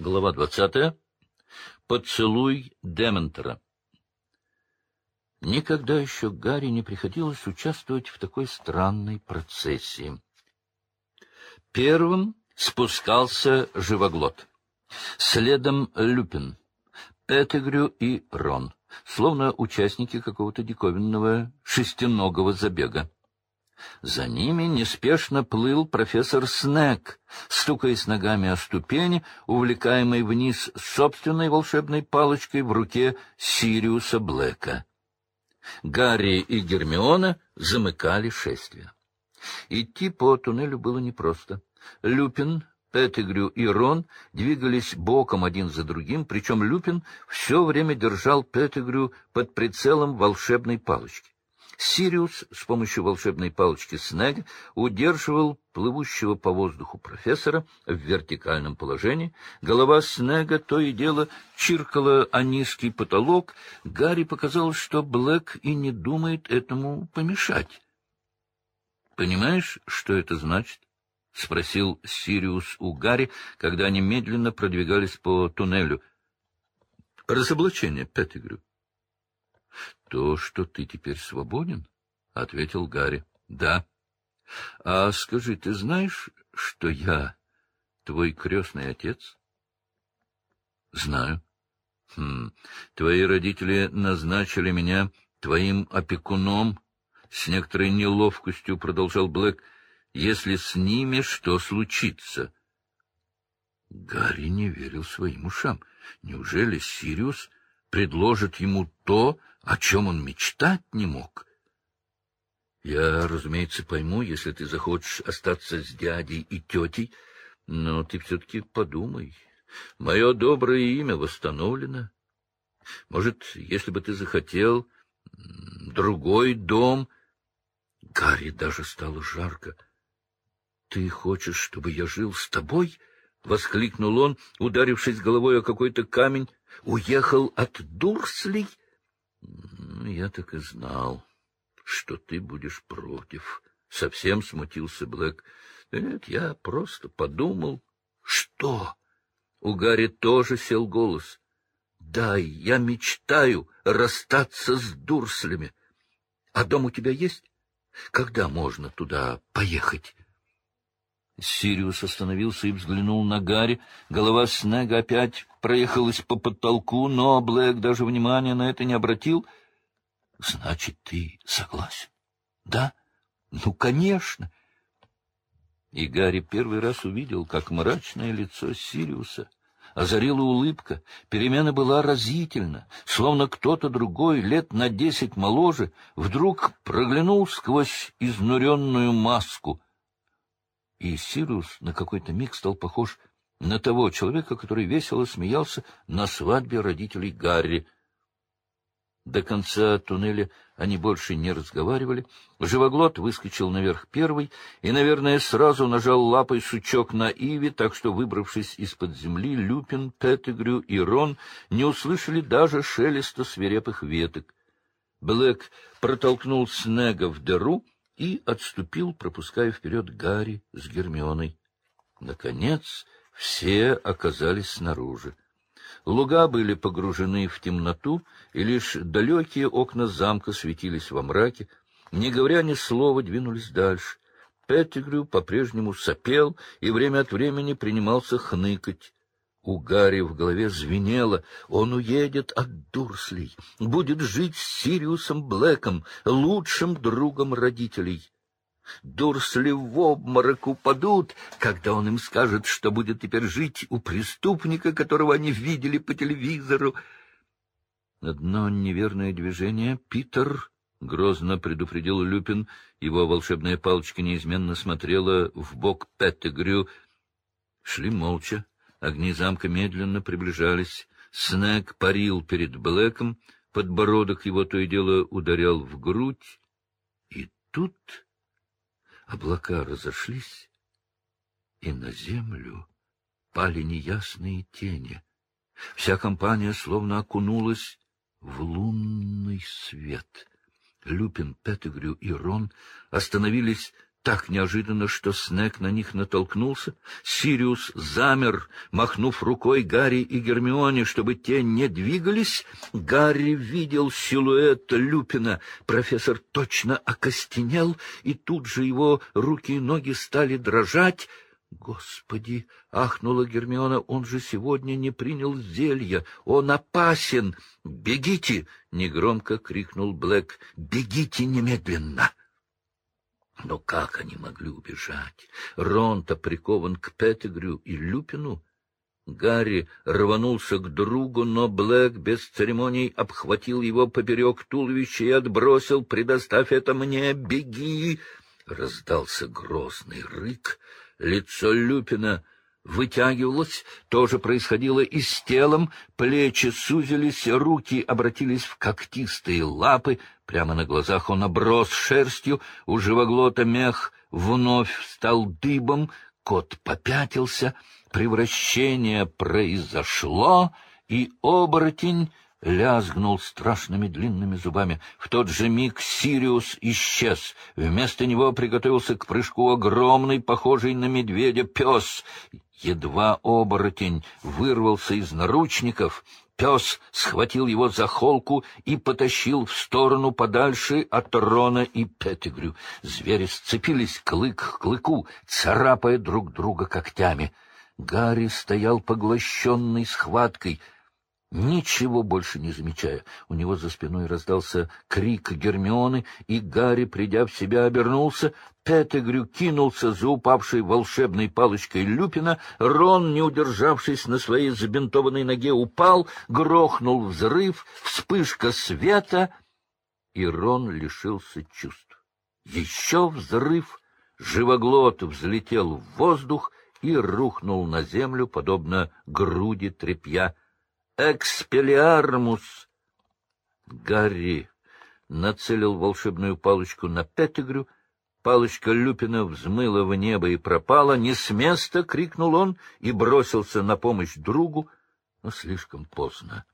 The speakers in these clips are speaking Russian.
Глава двадцатая. Поцелуй Дементера. Никогда еще Гарри не приходилось участвовать в такой странной процессии. Первым спускался живоглот. Следом Люпин, Петтегрю и Рон, словно участники какого-то диковинного шестиногого забега. За ними неспешно плыл профессор Снег, стукаясь ногами о ступени, увлекаемый вниз собственной волшебной палочкой в руке Сириуса Блэка. Гарри и Гермиона замыкали шествие. Идти по туннелю было непросто. Люпин, Петтигрю и Рон двигались боком один за другим, причем Люпин все время держал Петтигрю под прицелом волшебной палочки. Сириус с помощью волшебной палочки Снег удерживал плывущего по воздуху профессора в вертикальном положении. Голова Снега то и дело чиркала о низкий потолок. Гарри показалось, что Блэк и не думает этому помешать. — Понимаешь, что это значит? — спросил Сириус у Гарри, когда они медленно продвигались по туннелю. — Разоблачение, Петтигрю. — То, что ты теперь свободен? — ответил Гарри. — Да. — А скажи, ты знаешь, что я твой крестный отец? — Знаю. — Хм, твои родители назначили меня твоим опекуном, — с некоторой неловкостью продолжал Блэк, — если с ними что случится. Гарри не верил своим ушам. Неужели Сириус предложит ему то, о чем он мечтать не мог. Я, разумеется, пойму, если ты захочешь остаться с дядей и тетей, но ты все-таки подумай. Мое доброе имя восстановлено. Может, если бы ты захотел другой дом... Гарри даже стало жарко. — Ты хочешь, чтобы я жил с тобой? — воскликнул он, ударившись головой о какой-то камень. — Уехал от Дурслей? — я так и знал, что ты будешь против. Совсем смутился Блэк. Нет, я просто подумал. Что? У Гарри тоже сел голос. Да, я мечтаю расстаться с Дурслями. А дом у тебя есть? Когда можно туда поехать? Сириус остановился и взглянул на Гарри. Голова Снега опять проехалась по потолку, но Блэк даже внимания на это не обратил. — Значит, ты согласен? — Да? Ну, конечно. И Гарри первый раз увидел, как мрачное лицо Сириуса озарила улыбка. Перемена была разительна, словно кто-то другой, лет на десять моложе, вдруг проглянул сквозь изнуренную маску — и Сириус на какой-то миг стал похож на того человека, который весело смеялся на свадьбе родителей Гарри. До конца туннеля они больше не разговаривали. Живоглот выскочил наверх первый и, наверное, сразу нажал лапой сучок на Иве, так что, выбравшись из-под земли, Люпин, Петтигрю и Рон не услышали даже шелеста свирепых веток. Блэк протолкнул Снега в дыру — и отступил, пропуская вперед Гарри с Гермионой. Наконец все оказались снаружи. Луга были погружены в темноту, и лишь далекие окна замка светились во мраке. Не говоря ни слова, двинулись дальше. Петтигрю по-прежнему сопел и время от времени принимался хныкать. У Гарри в голове звенело. Он уедет от Дурслей, будет жить с Сириусом Блэком, лучшим другом родителей. Дурсли в обморок упадут, когда он им скажет, что будет теперь жить у преступника, которого они видели по телевизору. Одно неверное движение, Питер, — грозно предупредил Люпин. Его волшебная палочка неизменно смотрела в бок Петтегрю. Шли молча. Огни замка медленно приближались. Снег парил перед Блэком, подбородок его то и дело ударял в грудь. И тут облака разошлись, и на землю пали неясные тени. Вся компания словно окунулась в лунный свет. Люпин, Петтигрю и Рон остановились так неожиданно, что Снег на них натолкнулся. Сириус замер, махнув рукой Гарри и Гермионе, чтобы те не двигались. Гарри видел силуэт Люпина. Профессор точно окостенел, и тут же его руки и ноги стали дрожать. «Господи!» — ахнула Гермиона. «Он же сегодня не принял зелья! Он опасен! Бегите!» — негромко крикнул Блэк. «Бегите немедленно!» Но как они могли убежать? Рон-то прикован к Петтигрю и Люпину. Гарри рванулся к другу, но Блэк без церемоний обхватил его поперек туловища и отбросил, предоставь это мне, беги! Раздался грозный рык. Лицо Люпина вытягивалось, то же происходило и с телом, плечи сузились, руки обратились в когтистые лапы, прямо на глазах он оброс шерстью, у живоглота мех вновь стал дыбом, кот попятился, превращение произошло, и оборотень лязгнул страшными длинными зубами. В тот же миг Сириус исчез. Вместо него приготовился к прыжку огромный, похожий на медведя, пес. Едва оборотень вырвался из наручников, пес схватил его за холку и потащил в сторону подальше от Рона и Петтигрю. Звери сцепились клык к клыку, царапая друг друга когтями. Гарри стоял поглощенный схваткой — Ничего больше не замечая, у него за спиной раздался крик Гермионы, и Гарри, придя в себя, обернулся. Петтегрю кинулся за упавшей волшебной палочкой Люпина. Рон, не удержавшись на своей забинтованной ноге, упал, грохнул взрыв, вспышка света, и Рон лишился чувств. Еще взрыв, живоглот взлетел в воздух и рухнул на землю, подобно груди тряпья. «Экспелиармус!» Гарри нацелил волшебную палочку на Петтигрю. Палочка Люпина взмыла в небо и пропала. «Не с места!» — крикнул он и бросился на помощь другу, но слишком поздно.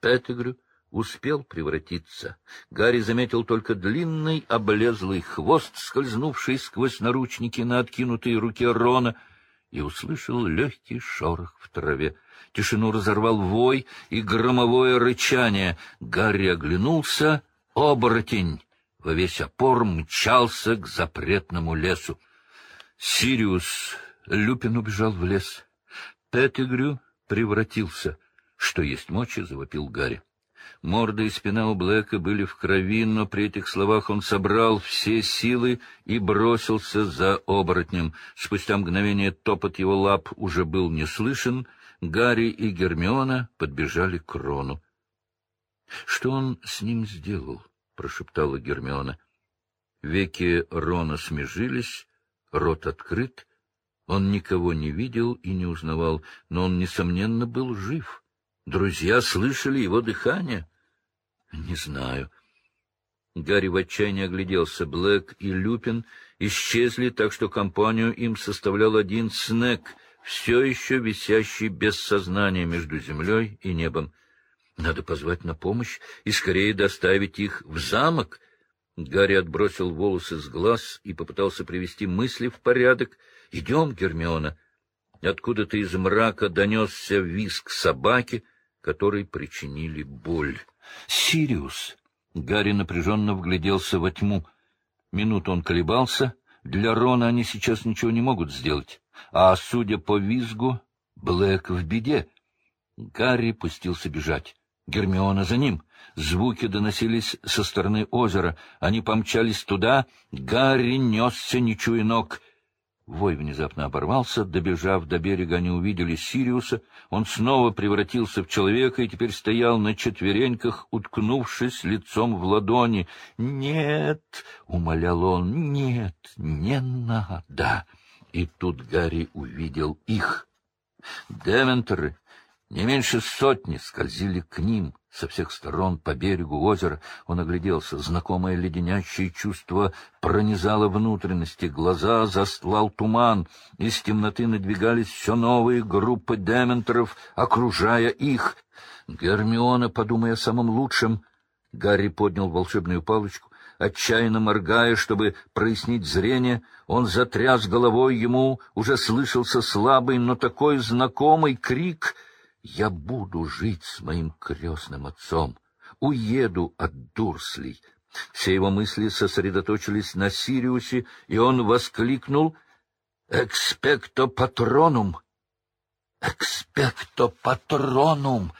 Петтигрю успел превратиться. Гарри заметил только длинный облезлый хвост, скользнувший сквозь наручники на откинутой руке Рона, и услышал легкий шорох в траве. Тишину разорвал вой и громовое рычание. Гарри оглянулся. Оборотень во весь опор мчался к запретному лесу. Сириус Люпин убежал в лес. Петтигрю превратился. Что есть мочи, завопил Гарри. Морда и спина у Блэка были в крови, но при этих словах он собрал все силы и бросился за оборотнем. Спустя мгновение топот его лап уже был не слышен, Гарри и Гермиона подбежали к Рону. — Что он с ним сделал? — прошептала Гермиона. Веки Рона смежились, рот открыт. Он никого не видел и не узнавал, но он, несомненно, был жив. Друзья слышали его дыхание. — Не знаю. Гарри в отчаянии огляделся. Блэк и Люпин исчезли, так что компанию им составлял один Снег — все еще висящий без сознания между землей и небом. Надо позвать на помощь и скорее доставить их в замок. Гарри отбросил волосы с глаз и попытался привести мысли в порядок. — Идем, Гермиона. Откуда-то из мрака донесся визг собаки, которой причинили боль. — Сириус! Гарри напряженно вгляделся во тьму. Минуту он колебался. Для Рона они сейчас ничего не могут сделать а, судя по визгу, Блэк в беде. Гарри пустился бежать. Гермиона за ним. Звуки доносились со стороны озера. Они помчались туда. Гарри несся, не чуя ног. Вой внезапно оборвался. Добежав до берега, они увидели Сириуса. Он снова превратился в человека и теперь стоял на четвереньках, уткнувшись лицом в ладони. «Нет!» — умолял он. «Нет, не надо!» И тут Гарри увидел их. Дементоры, не меньше сотни, скользили к ним со всех сторон по берегу озера. Он огляделся. Знакомое леденящее чувство пронизало внутренности. Глаза застлал туман. Из темноты надвигались все новые группы дементоров, окружая их. Гермиона, подумая о самом лучшем, Гарри поднял волшебную палочку, отчаянно моргая, чтобы прояснить зрение. Он затряс головой, ему уже слышался слабый, но такой знакомый крик «Я буду жить с моим крестным отцом! Уеду от Дурслей!» Все его мысли сосредоточились на Сириусе, и он воскликнул «Экспекто патронум!» «Экспекто патронум!»